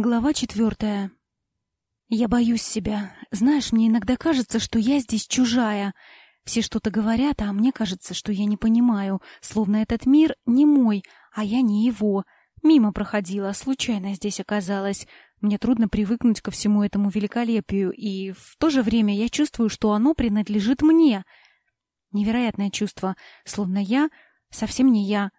Глава четвертая. Я боюсь себя. Знаешь, мне иногда кажется, что я здесь чужая. Все что-то говорят, а мне кажется, что я не понимаю, словно этот мир не мой, а я не его. Мимо проходила, случайно здесь оказалась. Мне трудно привыкнуть ко всему этому великолепию, и в то же время я чувствую, что оно принадлежит мне. Невероятное чувство, словно я совсем не я,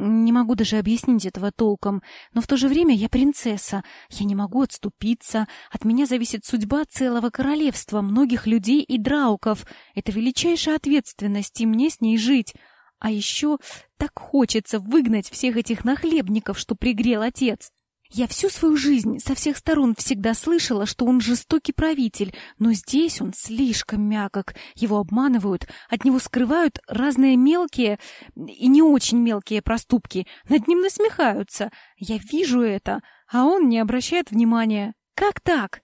не могу даже объяснить этого толком, но в то же время я принцесса. Я не могу отступиться. От меня зависит судьба целого королевства, многих людей и драуков. Это величайшая ответственность, и мне с ней жить. А еще так хочется выгнать всех этих нахлебников, что пригрел отец. Я всю свою жизнь со всех сторон всегда слышала, что он жестокий правитель, но здесь он слишком мягок. Его обманывают, от него скрывают разные мелкие и не очень мелкие проступки. Над ним насмехаются. Я вижу это, а он не обращает внимания. Как так?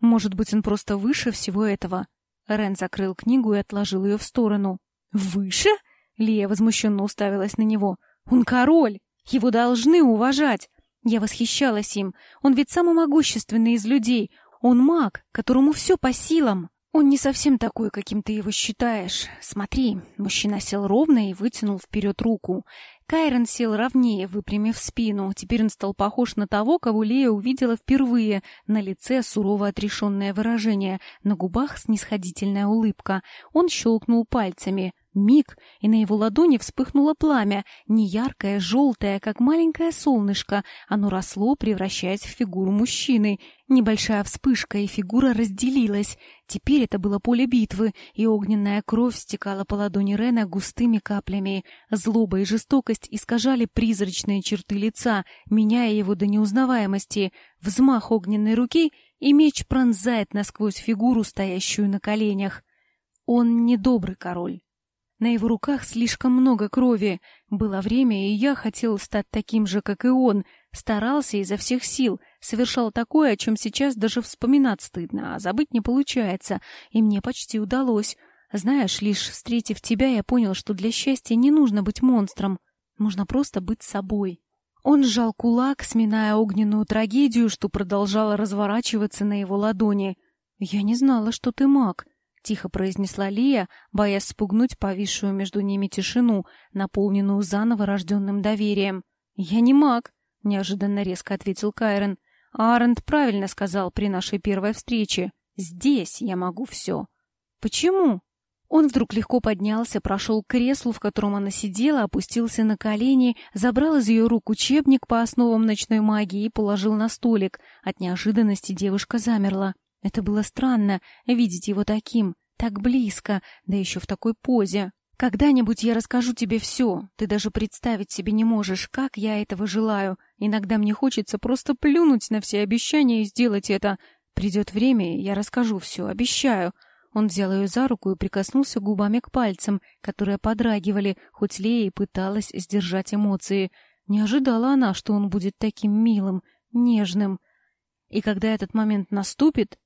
Может быть, он просто выше всего этого? Рен закрыл книгу и отложил ее в сторону. «Выше?» — Лия возмущенно уставилась на него. «Он король! Его должны уважать! Я восхищалась им. Он ведь самый могущественный из людей. Он маг, которому все по силам. Он не совсем такой, каким ты его считаешь. Смотри, мужчина сел ровно и вытянул вперед руку. Кайрон сел ровнее, выпрямив спину. Теперь он стал похож на того, кого Лея увидела впервые. На лице сурово отрешенное выражение, на губах снисходительная улыбка. Он щелкнул пальцами. Миг, и на его ладони вспыхнуло пламя, не яркое, желтое, как маленькое солнышко. Оно росло, превращаясь в фигуру мужчины. Небольшая вспышка, и фигура разделилась. Теперь это было поле битвы, и огненная кровь стекала по ладони Рена густыми каплями. Злоба и жестокость искажали призрачные черты лица, меняя его до неузнаваемости. Взмах огненной руки, и меч пронзает насквозь фигуру, стоящую на коленях. Он недобрый король. На его руках слишком много крови. Было время, и я хотел стать таким же, как и он. Старался изо всех сил, совершал такое, о чем сейчас даже вспоминать стыдно, а забыть не получается. И мне почти удалось. Знаешь, лишь встретив тебя, я понял, что для счастья не нужно быть монстром. Нужно просто быть собой. Он сжал кулак, сминая огненную трагедию, что продолжала разворачиваться на его ладони. «Я не знала, что ты маг», — тихо произнесла Лия, боясь спугнуть повисшую между ними тишину, наполненную заново рожденным доверием. «Я не маг», — неожиданно резко ответил Кайрон. «Арент правильно сказал при нашей первой встрече. Здесь я могу все». «Почему?» Он вдруг легко поднялся, прошел к креслу, в котором она сидела, опустился на колени, забрал из ее рук учебник по основам ночной магии и положил на столик. От неожиданности девушка замерла. Это было странно, видеть его таким, так близко, да еще в такой позе. Когда-нибудь я расскажу тебе все. Ты даже представить себе не можешь, как я этого желаю. Иногда мне хочется просто плюнуть на все обещания и сделать это. Придет время, я расскажу все, обещаю. Он взял ее за руку и прикоснулся губами к пальцам, которые подрагивали, хоть Лея и пыталась сдержать эмоции. Не ожидала она, что он будет таким милым, нежным. И когда этот момент наступит,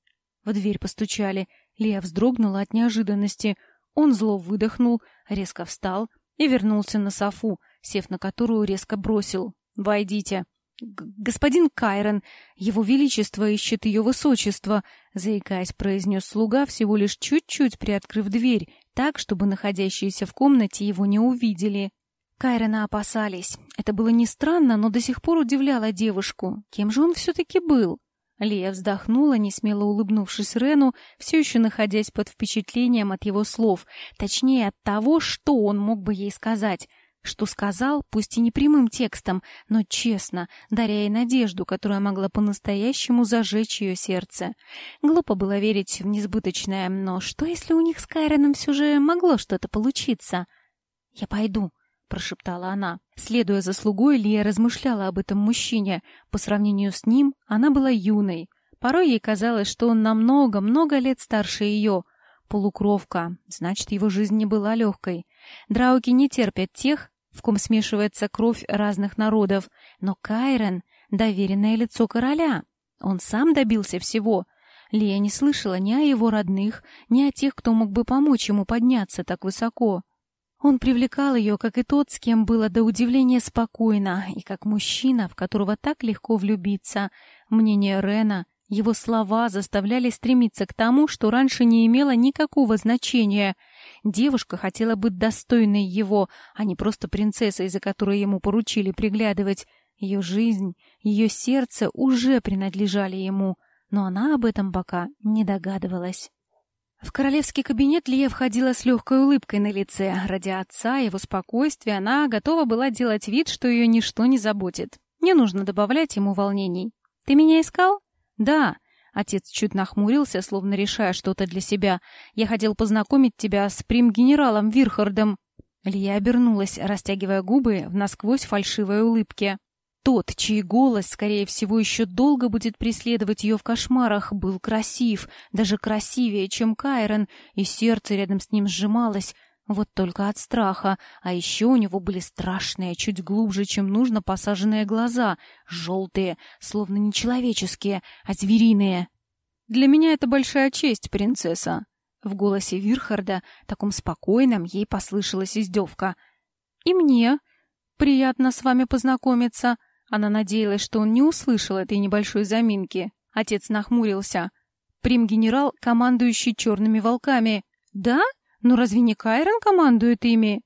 в дверь постучали. Лия вздрогнула от неожиданности. Он зло выдохнул, резко встал и вернулся на софу, сев на которую резко бросил. «Войдите». «Господин Кайрон, его величество ищет ее высочество», — заикаясь, произнес слуга, всего лишь чуть-чуть приоткрыв дверь, так, чтобы находящиеся в комнате его не увидели. Кайрона опасались. Это было не странно, но до сих пор удивляло девушку. Кем же он все-таки был? Лия вздохнула, несмело улыбнувшись Рену, все еще находясь под впечатлением от его слов, точнее от того, что он мог бы ей сказать. Что сказал, пусть и не прямым текстом, но честно, даря ей надежду, которая могла по-настоящему зажечь ее сердце. Глупо было верить в несбыточное, но что, если у них с Кайроном все же могло что-то получиться? «Я пойду», — прошептала она. Следуя за слугой, Лия размышляла об этом мужчине. По сравнению с ним она была юной. Порой ей казалось, что он намного-много лет старше ее. Полукровка, значит, его жизнь не была легкой. Драуки не терпят тех, в ком смешивается кровь разных народов. Но Кайрен — доверенное лицо короля. Он сам добился всего. Лия не слышала ни о его родных, ни о тех, кто мог бы помочь ему подняться так высоко. Он привлекал ее, как и тот, с кем было до удивления спокойно, и как мужчина, в которого так легко влюбиться. Мнение Рена, его слова заставляли стремиться к тому, что раньше не имело никакого значения. Девушка хотела быть достойной его, а не просто принцессой, за которой ему поручили приглядывать. Ее жизнь, ее сердце уже принадлежали ему, но она об этом пока не догадывалась. В королевский кабинет Лия входила с легкой улыбкой на лице. Ради отца его спокойствия она готова была делать вид, что ее ничто не заботит. Не нужно добавлять ему волнений. «Ты меня искал?» «Да». Отец чуть нахмурился, словно решая что-то для себя. «Я хотел познакомить тебя с прим-генералом Вирхардом». Лия обернулась, растягивая губы в насквозь фальшивой улыбке. Тот, чей голос, скорее всего, еще долго будет преследовать ее в кошмарах, был красив, даже красивее, чем Кайрон, и сердце рядом с ним сжималось, вот только от страха, а еще у него были страшные, чуть глубже, чем нужно, посаженные глаза, желтые, словно не человеческие, а звериные. «Для меня это большая честь, принцесса», в голосе Вирхарда, таком спокойном, ей послышалась издевка. «И мне. Приятно с вами познакомиться. Она надеялась, что он не услышал этой небольшой заминки. Отец нахмурился. «Прим-генерал, командующий черными волками». «Да? Но разве не Кайрон командует ими?»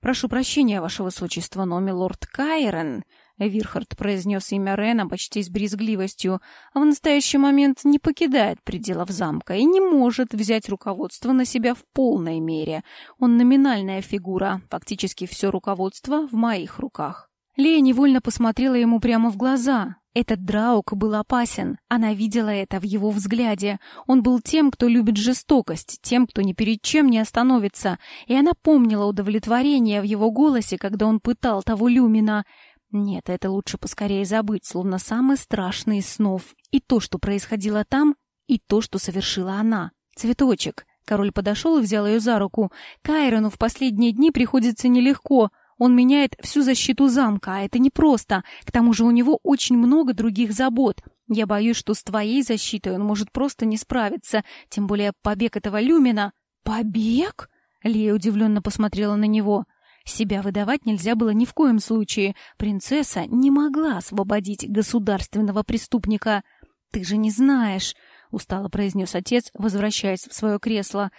«Прошу прощения, ваше высочество, но милорд Кайрон...» Вирхард произнес имя Рена почти с брезгливостью, в настоящий момент не покидает пределов замка и не может взять руководство на себя в полной мере. Он номинальная фигура, фактически все руководство в моих руках. Лея невольно посмотрела ему прямо в глаза. Этот Драук был опасен. Она видела это в его взгляде. Он был тем, кто любит жестокость, тем, кто ни перед чем не остановится. И она помнила удовлетворение в его голосе, когда он пытал того Люмина. Нет, это лучше поскорее забыть, словно самый страшный из снов. И то, что происходило там, и то, что совершила она. Цветочек. Король подошел и взял ее за руку. Кайрону в последние дни приходится нелегко. Он меняет всю защиту замка, а это непросто. К тому же у него очень много других забот. Я боюсь, что с твоей защитой он может просто не справиться. Тем более побег этого Люмина... Побег? Лия удивленно посмотрела на него. Себя выдавать нельзя было ни в коем случае. Принцесса не могла освободить государственного преступника. «Ты же не знаешь», — устало произнес отец, возвращаясь в свое кресло.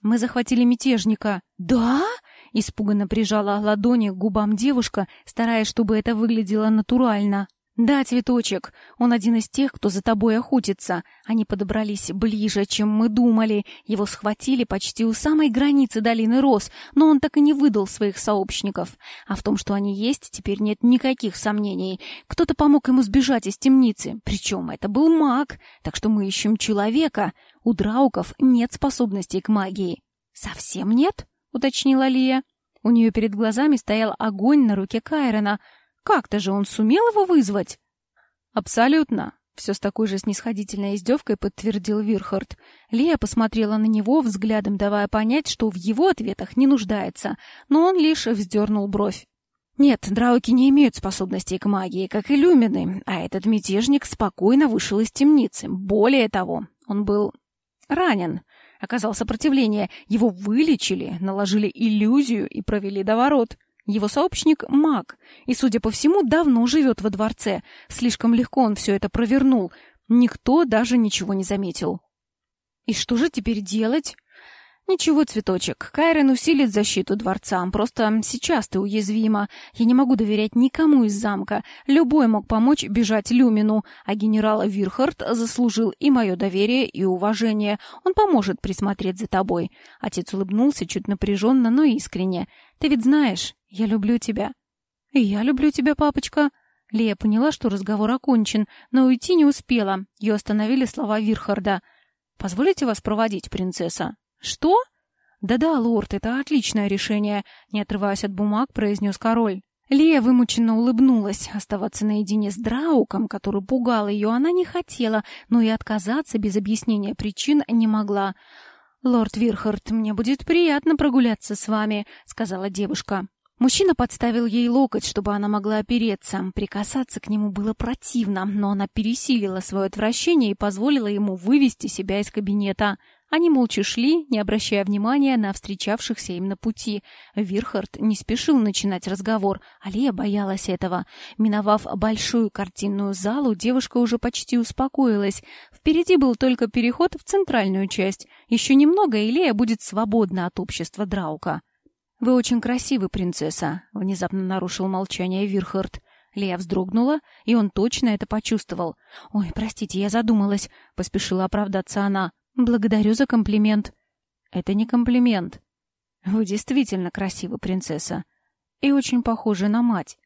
«Мы захватили мятежника». «Да?» Испуганно прижала ладони к губам девушка, стараясь, чтобы это выглядело натурально. «Да, цветочек, он один из тех, кто за тобой охотится. Они подобрались ближе, чем мы думали. Его схватили почти у самой границы долины Рос, но он так и не выдал своих сообщников. А в том, что они есть, теперь нет никаких сомнений. Кто-то помог ему сбежать из темницы. Причем это был маг, так что мы ищем человека. У драуков нет способностей к магии». «Совсем нет?» — уточнила Лия. У нее перед глазами стоял огонь на руке Кайрона. Как-то же он сумел его вызвать? «Абсолютно», — все с такой же снисходительной издевкой подтвердил Вирхард. Лия посмотрела на него, взглядом давая понять, что в его ответах не нуждается, но он лишь вздернул бровь. Нет, драуки не имеют способностей к магии, как и люмины, а этот мятежник спокойно вышел из темницы. Более того, он был ранен оказал сопротивление. Его вылечили, наложили иллюзию и провели до ворот. Его сообщник — маг, и, судя по всему, давно живет во дворце. Слишком легко он все это провернул. Никто даже ничего не заметил. И что же теперь делать? «Ничего, цветочек, Кайрен усилит защиту дворца. Просто сейчас ты уязвима. Я не могу доверять никому из замка. Любой мог помочь бежать Люмину, а генерал Вирхард заслужил и мое доверие, и уважение. Он поможет присмотреть за тобой». Отец улыбнулся чуть напряженно, но искренне. «Ты ведь знаешь, я люблю тебя». «И я люблю тебя, папочка». Лея поняла, что разговор окончен, но уйти не успела. Ее остановили слова Вирхарда. «Позволите вас проводить, принцесса?» «Что?» «Да-да, лорд, это отличное решение», — не отрываясь от бумаг, произнес король. Лия вымученно улыбнулась. Оставаться наедине с Драуком, который пугал ее, она не хотела, но и отказаться без объяснения причин не могла. «Лорд Вирхард, мне будет приятно прогуляться с вами», — сказала девушка. Мужчина подставил ей локоть, чтобы она могла опереться. Прикасаться к нему было противно, но она пересилила свое отвращение и позволила ему вывести себя из кабинета. Они молча шли, не обращая внимания на встречавшихся им на пути. Вирхард не спешил начинать разговор, Алия боялась этого. Миновав большую картинную залу, девушка уже почти успокоилась. Впереди был только переход в центральную часть. Еще немного, и Лея будет свободна от общества Драука. «Вы очень красивы, принцесса», — внезапно нарушил молчание Вирхард. Лея вздрогнула, и он точно это почувствовал. «Ой, простите, я задумалась», — поспешила оправдаться она. «Благодарю за комплимент». «Это не комплимент. Вы действительно красивы, принцесса. И очень похожи на мать».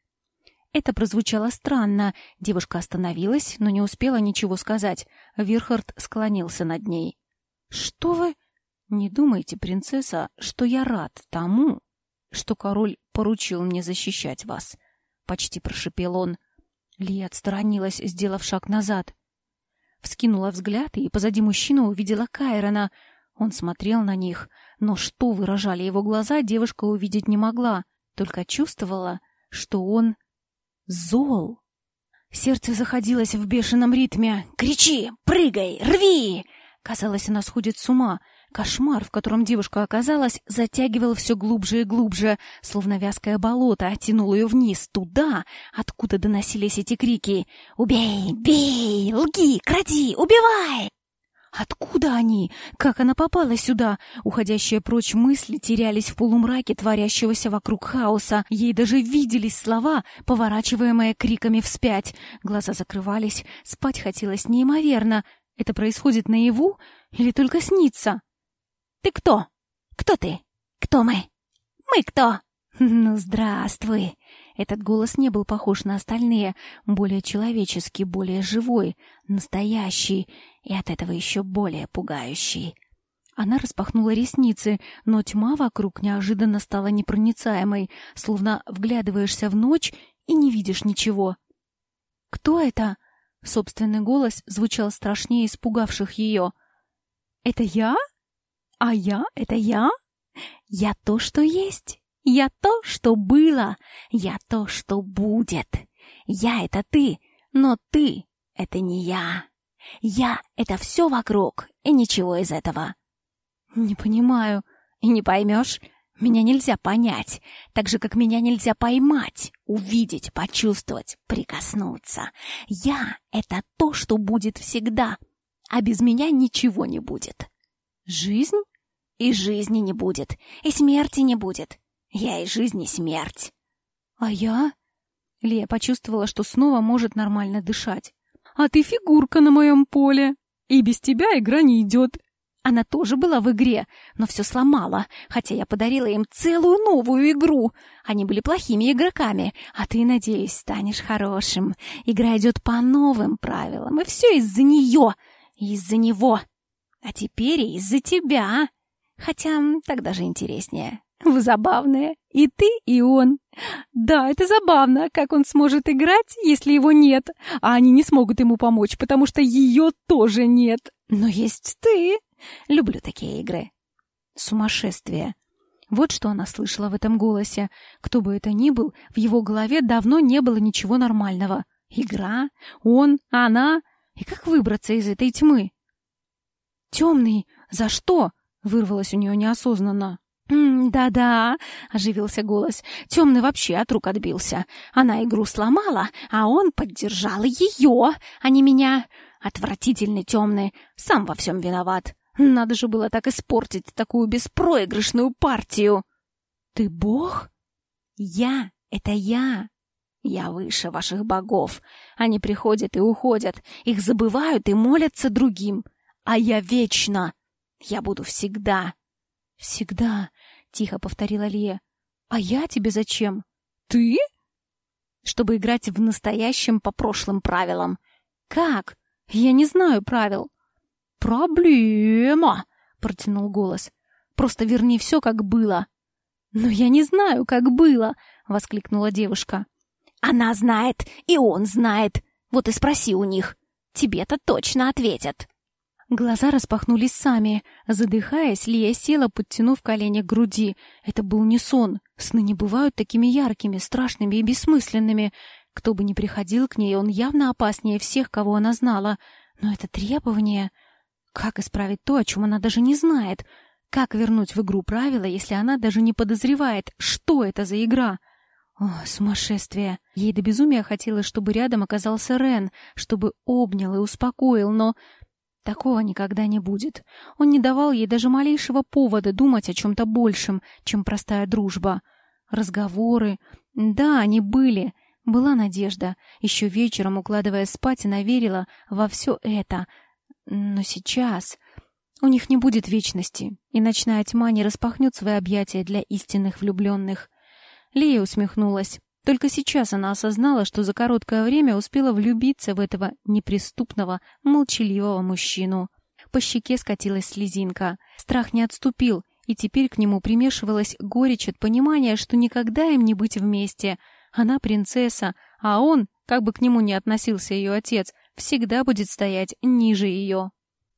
Это прозвучало странно. Девушка остановилась, но не успела ничего сказать. Вирхард склонился над ней. «Что вы...» «Не думайте, принцесса, что я рад тому, что король поручил мне защищать вас», — почти прошипел он. Ли отстранилась, сделав шаг назад. Вскинула взгляд и позади мужчины увидела Кайрона. Он смотрел на них, но что выражали его глаза, девушка увидеть не могла, только чувствовала, что он зол. Сердце заходилось в бешеном ритме. «Кричи! Прыгай! Рви!» Казалось, она сходит с ума. Кошмар, в котором девушка оказалась, затягивал все глубже и глубже, словно вязкое болото оттянул ее вниз, туда, откуда доносились эти крики. «Убей! Бей! Лги! Кради! Убивай!» Откуда они? Как она попала сюда? Уходящие прочь мысли терялись в полумраке творящегося вокруг хаоса. Ей даже виделись слова, поворачиваемые криками вспять. Глаза закрывались, спать хотелось неимоверно. Это происходит наяву или только снится? «Ты кто? Кто ты? Кто мы? Мы кто?» «Ну, здравствуй!» Этот голос не был похож на остальные, более человеческий, более живой, настоящий и от этого еще более пугающий. Она распахнула ресницы, но тьма вокруг неожиданно стала непроницаемой, словно вглядываешься в ночь и не видишь ничего. «Кто это?» Собственный голос звучал страшнее испугавших ее. «Это я? А я? Это я? Я то, что есть. Я то, что было. Я то, что будет. Я — это ты, но ты — это не я. Я — это все вокруг, и ничего из этого». «Не понимаю. И не поймешь?» Меня нельзя понять, так же, как меня нельзя поймать, увидеть, почувствовать, прикоснуться. Я — это то, что будет всегда, а без меня ничего не будет. Жизнь? И жизни не будет, и смерти не будет. Я и жизнь, и смерть. А я? Лия почувствовала, что снова может нормально дышать. А ты фигурка на моем поле, и без тебя игра не идет. Она тоже была в игре, но все сломала, хотя я подарила им целую новую игру. Они были плохими игроками, а ты, надеюсь, станешь хорошим. Игра идет по новым правилам, и все из-за нее, из-за него. А теперь из-за тебя. Хотя так даже интереснее. Вы забавные. И ты, и он. Да, это забавно, как он сможет играть, если его нет. А они не смогут ему помочь, потому что ее тоже нет. Но есть ты. Люблю такие игры. Сумасшествие. Вот что она слышала в этом голосе. Кто бы это ни был, в его голове давно не было ничего нормального. Игра, он, она. И как выбраться из этой тьмы? «Темный, за что?» — вырвалось у нее неосознанно. «Да-да», — оживился голос. «Темный вообще от рук отбился. Она игру сломала, а он поддержал ее, а не меня. Отвратительный темный, сам во всем виноват. Надо же было так испортить такую беспроигрышную партию. Ты бог? Я — это я. Я выше ваших богов. Они приходят и уходят, их забывают и молятся другим. А я вечно. Я буду всегда. Всегда, — тихо повторила Лия. А я тебе зачем? Ты? Чтобы играть в настоящем по прошлым правилам. Как? Я не знаю правил. «Проблема!» — протянул голос. «Просто верни все, как было». «Но я не знаю, как было!» — воскликнула девушка. «Она знает, и он знает. Вот и спроси у них. Тебе-то точно ответят». Глаза распахнулись сами. Задыхаясь, Лия села, подтянув колени к груди. Это был не сон. Сны не бывают такими яркими, страшными и бессмысленными. Кто бы ни приходил к ней, он явно опаснее всех, кого она знала. Но это требование... Как исправить то, о чем она даже не знает? Как вернуть в игру правила, если она даже не подозревает, что это за игра? О, сумасшествие! Ей до безумия хотелось, чтобы рядом оказался Рен, чтобы обнял и успокоил, но такого никогда не будет. Он не давал ей даже малейшего повода думать о чем-то большем, чем простая дружба. Разговоры... Да, они были. Была надежда. Еще вечером, укладывая спать, она верила во все это. Но сейчас... У них не будет вечности, и ночная тьма не распахнет свои объятия для истинных влюбленных. Лия усмехнулась. Только сейчас она осознала, что за короткое время успела влюбиться в этого неприступного, молчаливого мужчину. По щеке скатилась слезинка. Страх не отступил, и теперь к нему примешивалась горечь от понимания, что никогда им не быть вместе. Она принцесса, а он, как бы к нему ни относился ее отец, всегда будет стоять ниже ее.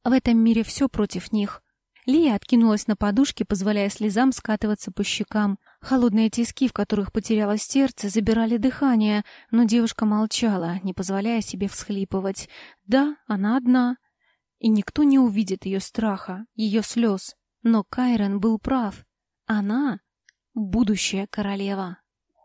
В этом мире все против них. Лия откинулась на подушке, позволяя слезам скатываться по щекам. Холодные тиски, в которых потерялось сердце, забирали дыхание, но девушка молчала, не позволяя себе всхлипывать. Да, она одна. И никто не увидит ее страха, ее слез. Но Кайрен был прав. Она — будущая королева.